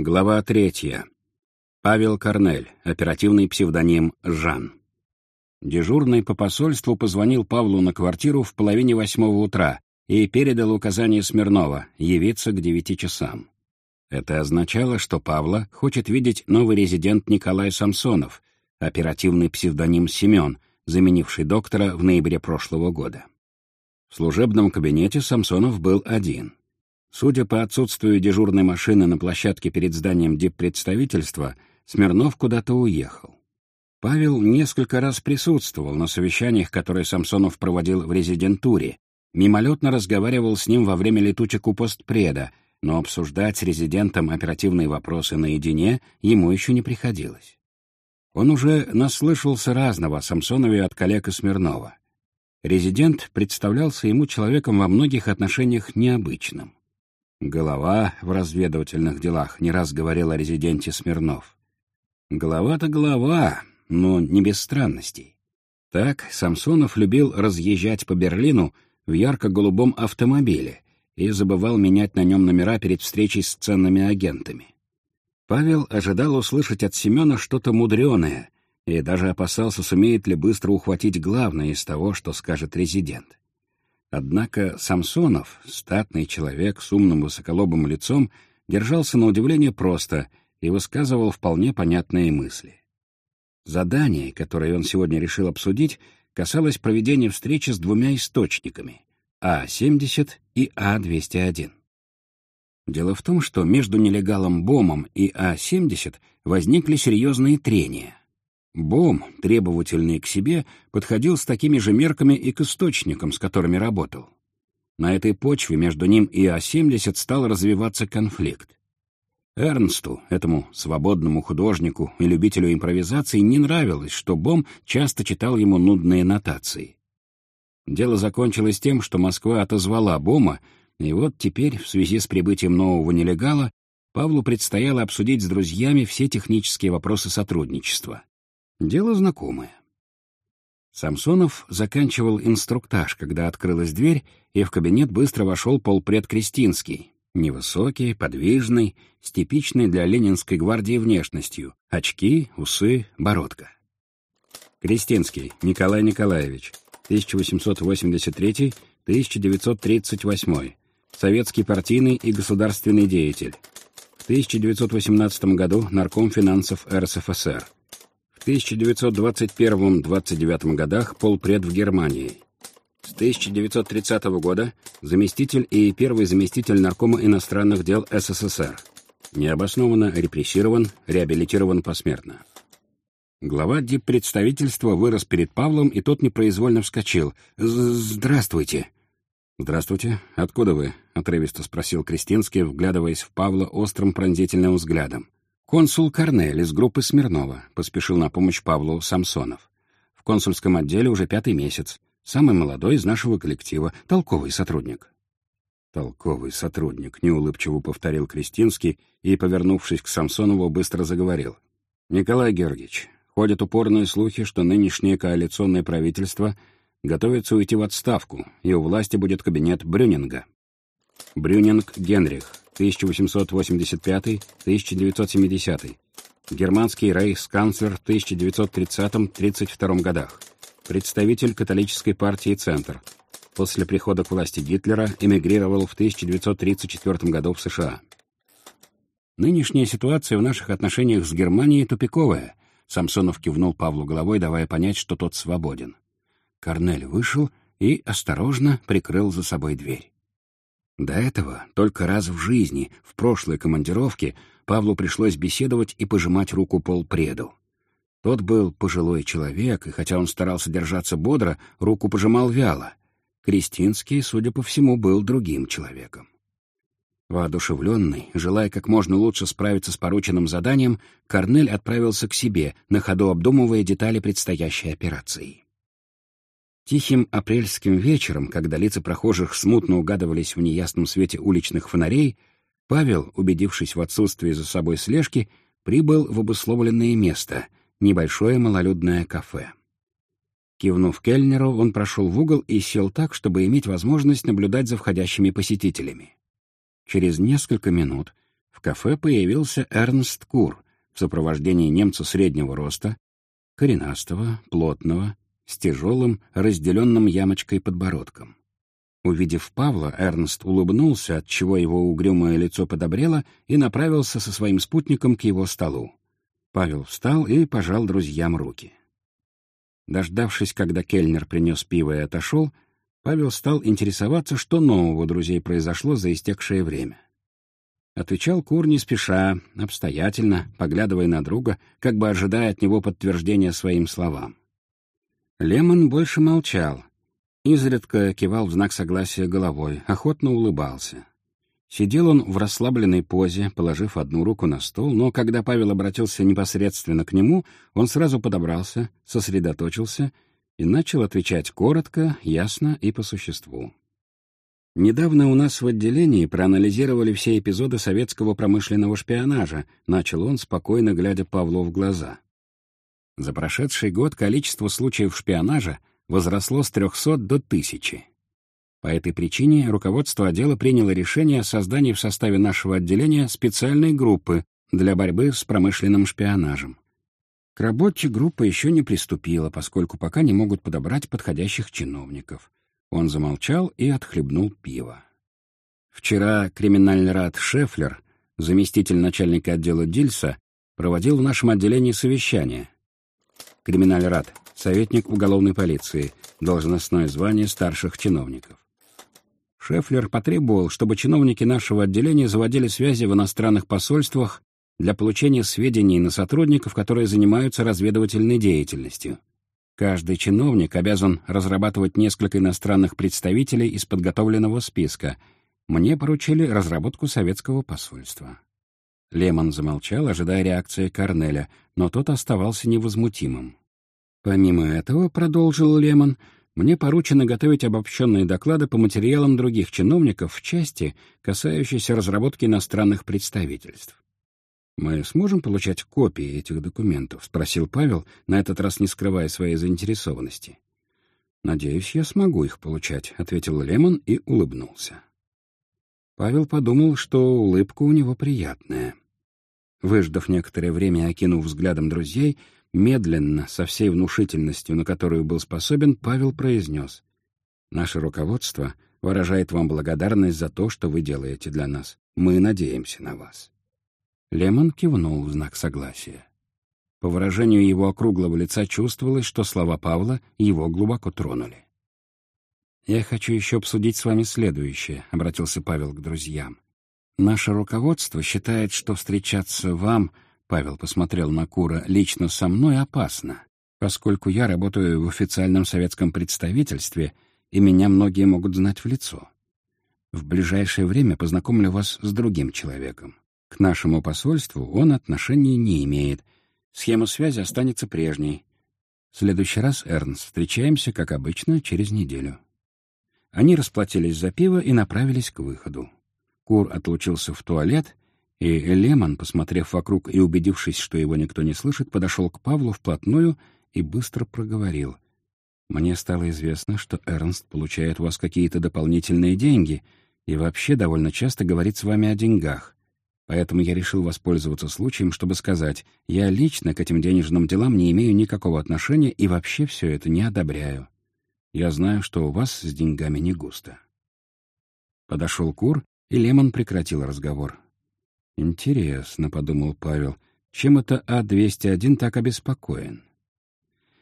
Глава третья. Павел Корнель, оперативный псевдоним Жан. Дежурный по посольству позвонил Павлу на квартиру в половине восьмого утра и передал указание Смирнова явиться к девяти часам. Это означало, что Павла хочет видеть новый резидент Николай Самсонов, оперативный псевдоним Семен, заменивший доктора в ноябре прошлого года. В служебном кабинете Самсонов был один. Судя по отсутствию дежурной машины на площадке перед зданием диппредставительства, Смирнов куда-то уехал. Павел несколько раз присутствовал на совещаниях, которые Самсонов проводил в резидентуре, мимолетно разговаривал с ним во время летучек у постпреда, но обсуждать с резидентом оперативные вопросы наедине ему еще не приходилось. Он уже наслышался разного о Самсонове от коллег и Смирнова. Резидент представлялся ему человеком во многих отношениях необычным. «Голова в разведывательных делах», — не раз говорил о резиденте Смирнов. «Голова-то голова, но не без странностей». Так Самсонов любил разъезжать по Берлину в ярко-голубом автомобиле и забывал менять на нем номера перед встречей с ценными агентами. Павел ожидал услышать от Семена что-то мудреное и даже опасался, сумеет ли быстро ухватить главное из того, что скажет резидент. Однако Самсонов, статный человек с умным высоколобым лицом, держался на удивление просто и высказывал вполне понятные мысли. Задание, которое он сегодня решил обсудить, касалось проведения встречи с двумя источниками — А-70 и А-201. Дело в том, что между нелегалом Бомом и А-70 возникли серьезные трения. Бом, требовательный к себе, подходил с такими же мерками и к источникам, с которыми работал. На этой почве между ним и А-70 стал развиваться конфликт. Эрнсту, этому свободному художнику и любителю импровизации, не нравилось, что Бом часто читал ему нудные нотации. Дело закончилось тем, что Москва отозвала Бома, и вот теперь, в связи с прибытием нового нелегала, Павлу предстояло обсудить с друзьями все технические вопросы сотрудничества. Дело знакомое. Самсонов заканчивал инструктаж, когда открылась дверь, и в кабинет быстро вошел полпред Кристинский. Невысокий, подвижный, с типичной для Ленинской гвардии внешностью. Очки, усы, бородка. Кристинский Николай Николаевич, 1883-1938. Советский партийный и государственный деятель. В 1918 году нарком финансов РСФСР. В 1921-29 годах полпред в Германии. С 1930 года заместитель и первый заместитель наркома иностранных дел СССР. Необоснованно репрессирован, реабилитирован посмертно. Глава диппредставительства вырос перед Павлом, и тот непроизвольно вскочил. «Здравствуйте!» «Здравствуйте. Откуда вы?» — отрывисто спросил Кристинский, вглядываясь в Павла острым пронзительным взглядом. Консул Корнель из группы Смирнова поспешил на помощь Павлу Самсонов. В консульском отделе уже пятый месяц. Самый молодой из нашего коллектива, толковый сотрудник. «Толковый сотрудник», — неулыбчиво повторил Кристинский и, повернувшись к Самсонову, быстро заговорил. «Николай Георгиевич, ходят упорные слухи, что нынешнее коалиционное правительство готовится уйти в отставку, и у власти будет кабинет Брюнинга». Брюнинг Генрих, 1885-1970. Германский рейхсканцлер в 1930-32 годах. Представитель католической партии «Центр». После прихода к власти Гитлера эмигрировал в 1934 году в США. Нынешняя ситуация в наших отношениях с Германией тупиковая. Самсонов кивнул Павлу головой, давая понять, что тот свободен. Корнель вышел и осторожно прикрыл за собой дверь. До этого только раз в жизни, в прошлой командировке, Павлу пришлось беседовать и пожимать руку полпреду. Тот был пожилой человек, и хотя он старался держаться бодро, руку пожимал вяло. Кристинский, судя по всему, был другим человеком. Воодушевленный, желая как можно лучше справиться с порученным заданием, Корнель отправился к себе, на ходу обдумывая детали предстоящей операции. Тихим апрельским вечером, когда лица прохожих смутно угадывались в неясном свете уличных фонарей, Павел, убедившись в отсутствии за собой слежки, прибыл в обусловленное место — небольшое малолюдное кафе. Кивнув кельнеру, он прошел в угол и сел так, чтобы иметь возможность наблюдать за входящими посетителями. Через несколько минут в кафе появился Эрнст Кур в сопровождении немца среднего роста, коренастого, плотного, с тяжелым, разделенным ямочкой подбородком. Увидев Павла, Эрнст улыбнулся, отчего его угрюмое лицо подобрело, и направился со своим спутником к его столу. Павел встал и пожал друзьям руки. Дождавшись, когда кельнер принес пиво и отошел, Павел стал интересоваться, что нового друзей произошло за истекшее время. Отвечал Кур не спеша, обстоятельно, поглядывая на друга, как бы ожидая от него подтверждения своим словам. Лемон больше молчал, изредка кивал в знак согласия головой, охотно улыбался. Сидел он в расслабленной позе, положив одну руку на стол, но когда Павел обратился непосредственно к нему, он сразу подобрался, сосредоточился и начал отвечать коротко, ясно и по существу. «Недавно у нас в отделении проанализировали все эпизоды советского промышленного шпионажа», начал он, спокойно глядя Павлу в глаза. За прошедший год количество случаев шпионажа возросло с 300 до 1000. По этой причине руководство отдела приняло решение о создании в составе нашего отделения специальной группы для борьбы с промышленным шпионажем. К работе группа еще не приступила, поскольку пока не могут подобрать подходящих чиновников. Он замолчал и отхлебнул пиво. Вчера криминальный рад Шефлер, заместитель начальника отдела Дильса, проводил в нашем отделении совещание. Криминальный рад, советник уголовной полиции, должностное звание старших чиновников. Шефлер потребовал, чтобы чиновники нашего отделения заводили связи в иностранных посольствах для получения сведений на сотрудников, которые занимаются разведывательной деятельностью. Каждый чиновник обязан разрабатывать несколько иностранных представителей из подготовленного списка. Мне поручили разработку советского посольства. Лемон замолчал, ожидая реакции Корнеля, но тот оставался невозмутимым. Помимо этого, продолжил Лемон, мне поручено готовить обобщенные доклады по материалам других чиновников в части, касающейся разработки иностранных представительств. «Мы сможем получать копии этих документов?» — спросил Павел, на этот раз не скрывая своей заинтересованности. «Надеюсь, я смогу их получать», — ответил Лемон и улыбнулся. Павел подумал, что улыбка у него приятная. Выждав некоторое время, окинув взглядом друзей, медленно, со всей внушительностью, на которую был способен, Павел произнес. «Наше руководство выражает вам благодарность за то, что вы делаете для нас. Мы надеемся на вас». Лемон кивнул в знак согласия. По выражению его округлого лица чувствовалось, что слова Павла его глубоко тронули. «Я хочу еще обсудить с вами следующее», — обратился Павел к друзьям. «Наше руководство считает, что встречаться вам, — Павел посмотрел на Кура, — лично со мной опасно, поскольку я работаю в официальном советском представительстве, и меня многие могут знать в лицо. В ближайшее время познакомлю вас с другим человеком. К нашему посольству он отношения не имеет. Схема связи останется прежней. В следующий раз, Эрнст, встречаемся, как обычно, через неделю. Они расплатились за пиво и направились к выходу. Кур отлучился в туалет, и Лемон, посмотрев вокруг и убедившись, что его никто не слышит, подошел к Павлу вплотную и быстро проговорил. «Мне стало известно, что Эрнст получает у вас какие-то дополнительные деньги и вообще довольно часто говорит с вами о деньгах. Поэтому я решил воспользоваться случаем, чтобы сказать, я лично к этим денежным делам не имею никакого отношения и вообще все это не одобряю. Я знаю, что у вас с деньгами не густо. Подошел Кур, и Лемон прекратил разговор. «Интересно», — подумал Павел, — «чем это А-201 так обеспокоен?»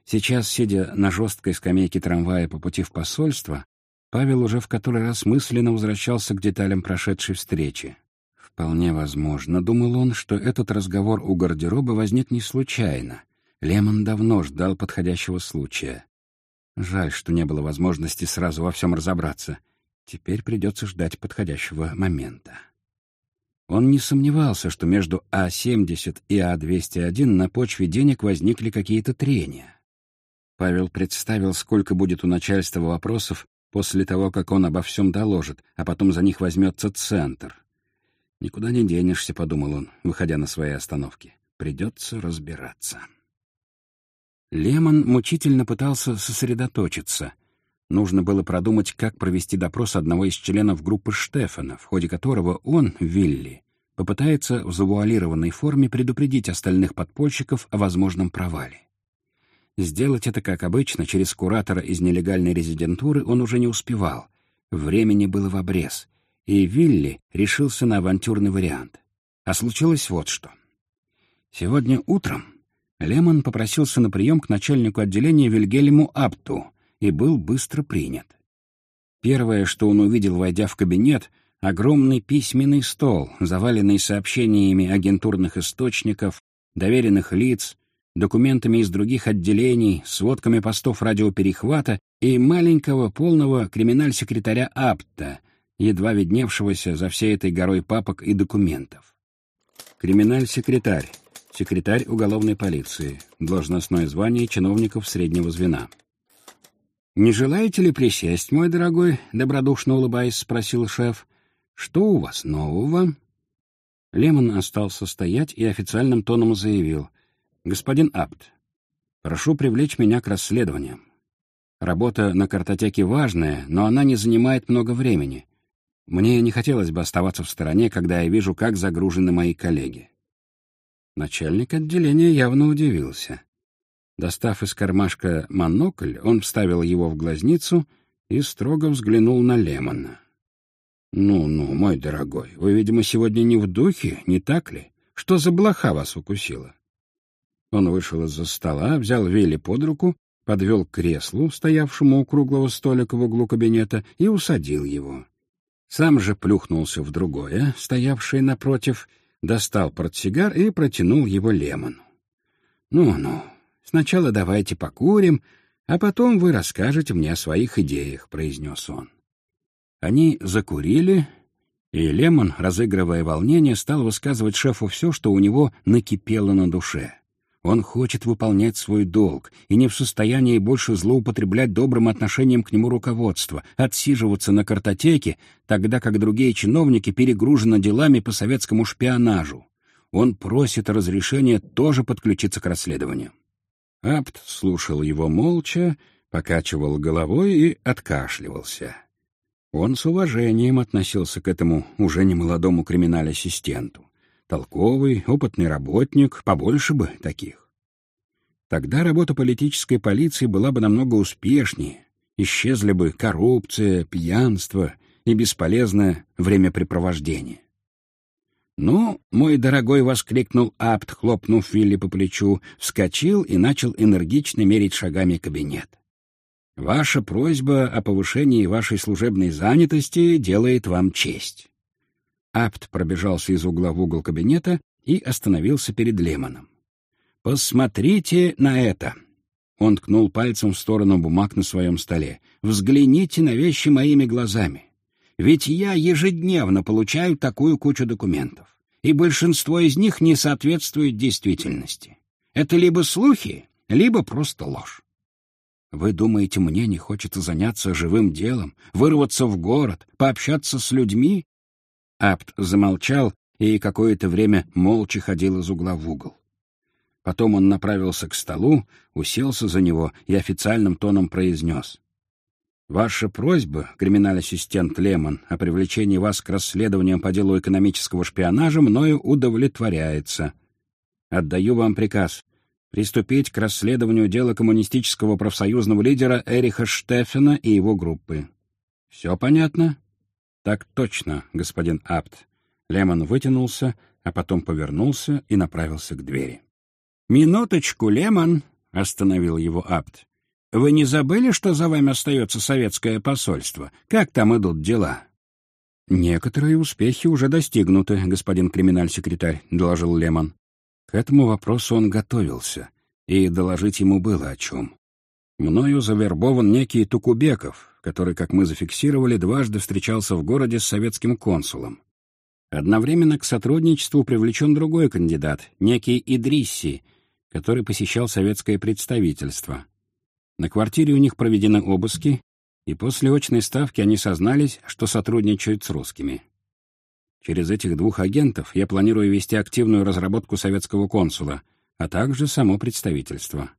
Сейчас, сидя на жесткой скамейке трамвая по пути в посольство, Павел уже в который раз мысленно возвращался к деталям прошедшей встречи. Вполне возможно, думал он, что этот разговор у гардероба возник не случайно. Лемон давно ждал подходящего случая. Жаль, что не было возможности сразу во всем разобраться. Теперь придется ждать подходящего момента. Он не сомневался, что между А-70 и А-201 на почве денег возникли какие-то трения. Павел представил, сколько будет у начальства вопросов после того, как он обо всем доложит, а потом за них возьмется центр. «Никуда не денешься», — подумал он, выходя на свои остановки. «Придется разбираться». Лемон мучительно пытался сосредоточиться. Нужно было продумать, как провести допрос одного из членов группы Штефана, в ходе которого он, Вилли, попытается в завуалированной форме предупредить остальных подпольщиков о возможном провале. Сделать это, как обычно, через куратора из нелегальной резидентуры он уже не успевал. Времени было в обрез, и Вилли решился на авантюрный вариант. А случилось вот что. Сегодня утром Лемон попросился на прием к начальнику отделения Вильгельму Апту и был быстро принят. Первое, что он увидел, войдя в кабинет, — огромный письменный стол, заваленный сообщениями агентурных источников, доверенных лиц, документами из других отделений, сводками постов радиоперехвата и маленького полного криминаль-секретаря Апта, едва видневшегося за всей этой горой папок и документов. Криминаль-секретарь, секретарь уголовной полиции, должностное звание чиновников среднего звена. «Не желаете ли присесть, мой дорогой?» — добродушно улыбаясь, спросил шеф. «Что у вас нового?» Лемон остался стоять и официальным тоном заявил. «Господин Апт, прошу привлечь меня к расследованиям. Работа на картотеке важная, но она не занимает много времени. Мне не хотелось бы оставаться в стороне, когда я вижу, как загружены мои коллеги». Начальник отделения явно удивился. Достав из кармашка монокль, он вставил его в глазницу и строго взглянул на Лемона. «Ну-ну, мой дорогой, вы, видимо, сегодня не в духе, не так ли? Что за блоха вас укусила?» Он вышел из-за стола, взял Вилли под руку, подвел к креслу, стоявшему у круглого столика в углу кабинета, и усадил его. Сам же плюхнулся в другое, стоявшее напротив, достал портсигар и протянул его Лемону. «Ну-ну, Сначала давайте покурим, а потом вы расскажете мне о своих идеях», — произнес он. Они закурили, и Лемон, разыгрывая волнение, стал высказывать шефу все, что у него накипело на душе. Он хочет выполнять свой долг и не в состоянии больше злоупотреблять добрым отношением к нему руководства, отсиживаться на картотеке, тогда как другие чиновники перегружены делами по советскому шпионажу. Он просит разрешения тоже подключиться к расследованию. Апт слушал его молча, покачивал головой и откашливался. Он с уважением относился к этому уже немолодому криминаль-ассистенту. Толковый, опытный работник, побольше бы таких. Тогда работа политической полиции была бы намного успешнее, исчезли бы коррупция, пьянство и бесполезное времяпрепровождение. «Ну, мой дорогой!» — воскликнул Апт, хлопнув Вилли по плечу, вскочил и начал энергично мерить шагами кабинет. «Ваша просьба о повышении вашей служебной занятости делает вам честь». Апт пробежался из угла в угол кабинета и остановился перед Лемоном. «Посмотрите на это!» Он ткнул пальцем в сторону бумаг на своем столе. «Взгляните на вещи моими глазами. Ведь я ежедневно получаю такую кучу документов, и большинство из них не соответствует действительности. Это либо слухи, либо просто ложь. Вы думаете, мне не хочется заняться живым делом, вырваться в город, пообщаться с людьми? Апт замолчал и какое-то время молча ходил из угла в угол. Потом он направился к столу, уселся за него и официальным тоном произнес. Ваша просьба, криминал-ассистент Лемон, о привлечении вас к расследованиям по делу экономического шпионажа мною удовлетворяется. Отдаю вам приказ приступить к расследованию дела коммунистического профсоюзного лидера Эриха Штефена и его группы. Все понятно? Так точно, господин Апт. Лемон вытянулся, а потом повернулся и направился к двери. «Минуточку, Лемон!» — остановил его Апт. Вы не забыли, что за вами остается советское посольство? Как там идут дела?» «Некоторые успехи уже достигнуты, господин криминаль-секретарь», — доложил Лемон. К этому вопросу он готовился, и доложить ему было о чем. Мною завербован некий Тукубеков, который, как мы зафиксировали, дважды встречался в городе с советским консулом. Одновременно к сотрудничеству привлечен другой кандидат, некий Идрисси, который посещал советское представительство. На квартире у них проведены обыски, и после очной ставки они сознались, что сотрудничают с русскими. Через этих двух агентов я планирую вести активную разработку советского консула, а также само представительство.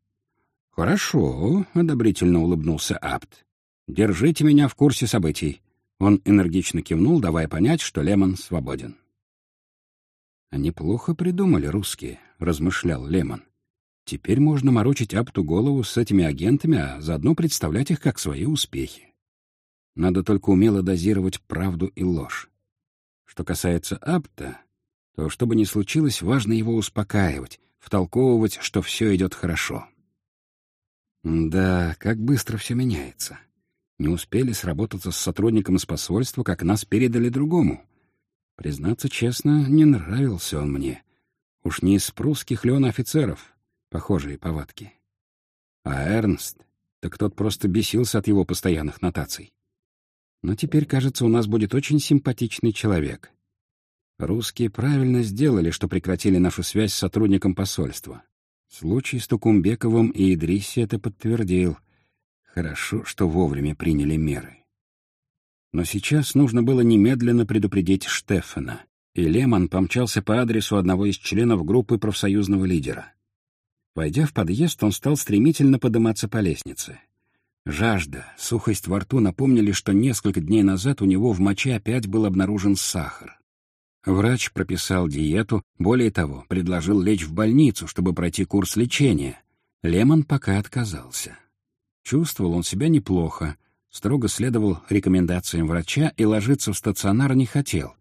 «Хорошо», — одобрительно улыбнулся Апт. «Держите меня в курсе событий». Он энергично кивнул, давая понять, что Лемон свободен. Они плохо придумали русские, размышлял Лемон. Теперь можно морочить Апту голову с этими агентами, а заодно представлять их как свои успехи. Надо только умело дозировать правду и ложь. Что касается Апта, то, что бы ни случилось, важно его успокаивать, втолковывать, что все идет хорошо. Да, как быстро все меняется. Не успели сработаться с сотрудником из посольства, как нас передали другому. Признаться честно, не нравился он мне. Уж не из прусских ли он офицеров, похожие повадки. А Эрнст, так тот просто бесился от его постоянных нотаций. Но теперь, кажется, у нас будет очень симпатичный человек. Русские правильно сделали, что прекратили нашу связь с сотрудником посольства. Случай с Тукумбековым и Идриси это подтвердил. Хорошо, что вовремя приняли меры. Но сейчас нужно было немедленно предупредить Штефана, и Лемон помчался по адресу одного из членов группы профсоюзного лидера. Войдя в подъезд, он стал стремительно подниматься по лестнице. Жажда, сухость во рту напомнили, что несколько дней назад у него в моче опять был обнаружен сахар. Врач прописал диету, более того, предложил лечь в больницу, чтобы пройти курс лечения. Лемон пока отказался. Чувствовал он себя неплохо, строго следовал рекомендациям врача и ложиться в стационар не хотел.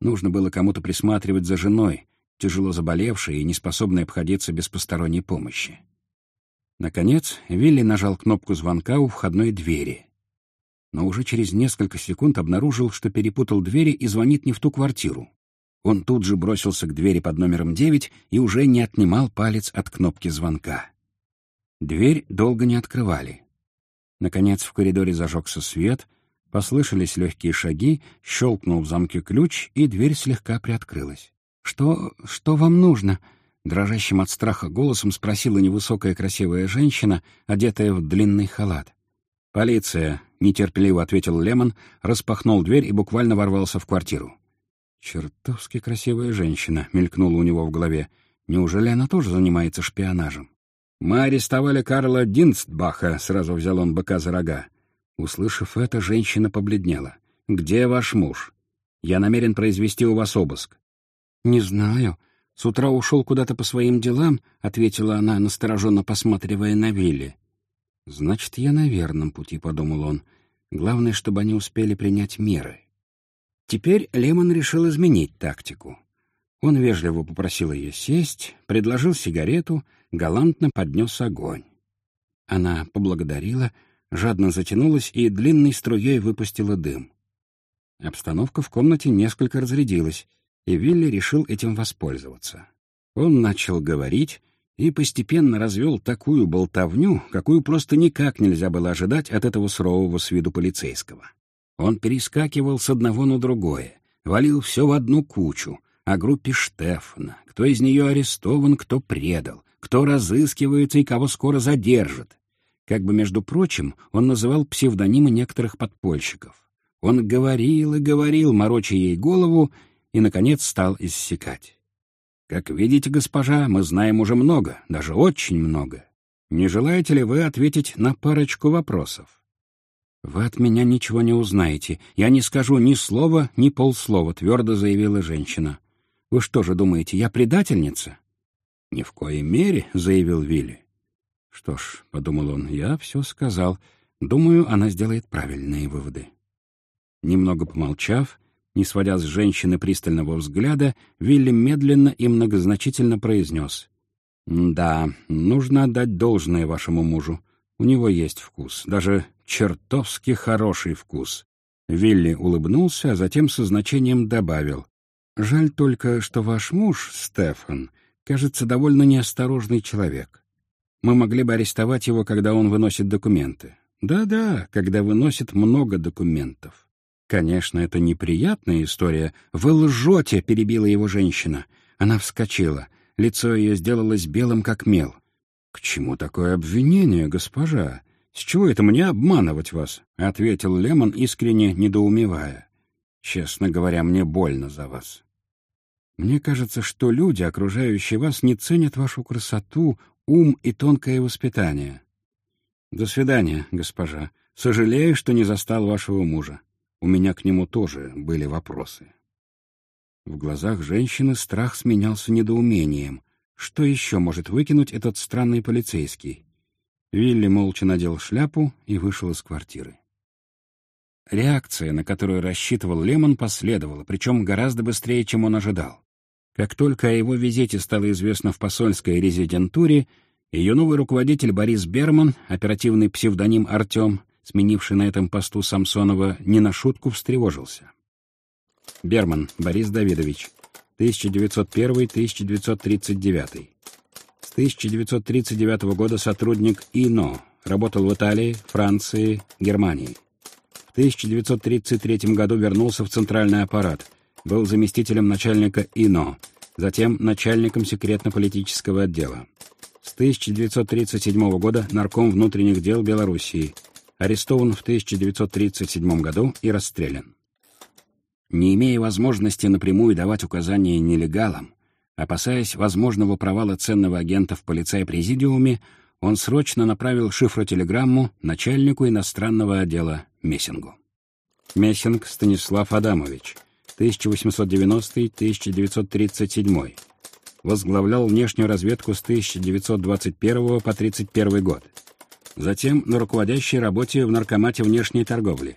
Нужно было кому-то присматривать за женой, тяжело заболевшей и неспособной обходиться без посторонней помощи. Наконец, Вилли нажал кнопку звонка у входной двери. Но уже через несколько секунд обнаружил, что перепутал двери и звонит не в ту квартиру. Он тут же бросился к двери под номером 9 и уже не отнимал палец от кнопки звонка. Дверь долго не открывали. Наконец в коридоре зажегся свет, послышались легкие шаги, щелкнул в замке ключ, и дверь слегка приоткрылась. «Что... что вам нужно?» Дрожащим от страха голосом спросила невысокая красивая женщина, одетая в длинный халат. «Полиция», — нетерпеливо ответил Лемон, распахнул дверь и буквально ворвался в квартиру. «Чертовски красивая женщина», — мелькнула у него в голове. «Неужели она тоже занимается шпионажем?» «Мы арестовали Карла Динстбаха», — сразу взял он быка за рога. Услышав это, женщина побледнела. «Где ваш муж? Я намерен произвести у вас обыск». «Не знаю. С утра ушел куда-то по своим делам», — ответила она, настороженно посматривая на Вилли. «Значит, я на верном пути», — подумал он. «Главное, чтобы они успели принять меры». Теперь Лемон решил изменить тактику. Он вежливо попросил ее сесть, предложил сигарету, галантно поднес огонь. Она поблагодарила, жадно затянулась и длинной струей выпустила дым. Обстановка в комнате несколько разрядилась, и Вилли решил этим воспользоваться. Он начал говорить и постепенно развел такую болтовню, какую просто никак нельзя было ожидать от этого сурового с виду полицейского. Он перескакивал с одного на другое, валил все в одну кучу, о группе Штефана, кто из нее арестован, кто предал, кто разыскивается и кого скоро задержат. Как бы, между прочим, он называл псевдонимы некоторых подпольщиков. Он говорил и говорил, мороча ей голову, и, наконец, стал иссякать. «Как видите, госпожа, мы знаем уже много, даже очень много. Не желаете ли вы ответить на парочку вопросов?» «Вы от меня ничего не узнаете. Я не скажу ни слова, ни полслова», — твердо заявила женщина. «Вы что же думаете, я предательница?» «Ни в коей мере», — заявил Вилли. «Что ж», — подумал он, — «я все сказал. Думаю, она сделает правильные выводы». Немного помолчав, не сводя с женщины пристального взгляда, Вилли медленно и многозначительно произнес. «Да, нужно отдать должное вашему мужу. У него есть вкус, даже чертовски хороший вкус. Вилли улыбнулся, а затем со значением добавил. «Жаль только, что ваш муж, Стефан, кажется, довольно неосторожный человек. Мы могли бы арестовать его, когда он выносит документы. Да-да, когда выносит много документов. Конечно, это неприятная история. Вы лжете, перебила его женщина. Она вскочила. Лицо ее сделалось белым, как мел. «К чему такое обвинение, госпожа? С чего это мне обманывать вас?» — ответил Лемон, искренне недоумевая. «Честно говоря, мне больно за вас. Мне кажется, что люди, окружающие вас, не ценят вашу красоту, ум и тонкое воспитание. До свидания, госпожа. Сожалею, что не застал вашего мужа. У меня к нему тоже были вопросы». В глазах женщины страх сменялся недоумением. Что еще может выкинуть этот странный полицейский? Вилли молча надел шляпу и вышел из квартиры. Реакция, на которую рассчитывал Лемон, последовала, причем гораздо быстрее, чем он ожидал. Как только о его визите стало известно в посольской резидентуре, ее новый руководитель Борис Берман, оперативный псевдоним Артем, сменивший на этом посту Самсонова, не на шутку встревожился. Берман Борис Давидович, 1901-1939. С 1939 года сотрудник ИНО, работал в Италии, Франции, Германии. В 1933 году вернулся в центральный аппарат, был заместителем начальника ИНО, затем начальником секретно-политического отдела. С 1937 года нарком внутренних дел Белоруссии, арестован в 1937 году и расстрелян. Не имея возможности напрямую давать указания нелегалам, опасаясь возможного провала ценного агента в полицай-президиуме, он срочно направил шифротелеграмму начальнику иностранного отдела Мессингу. Мессинг Станислав Адамович, 1890-1937. Возглавлял внешнюю разведку с 1921 по 1931 год. Затем на руководящей работе в Наркомате внешней торговли.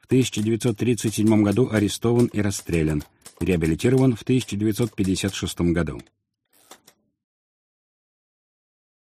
В 1937 году арестован и расстрелян. Реабилитирован в 1956 году.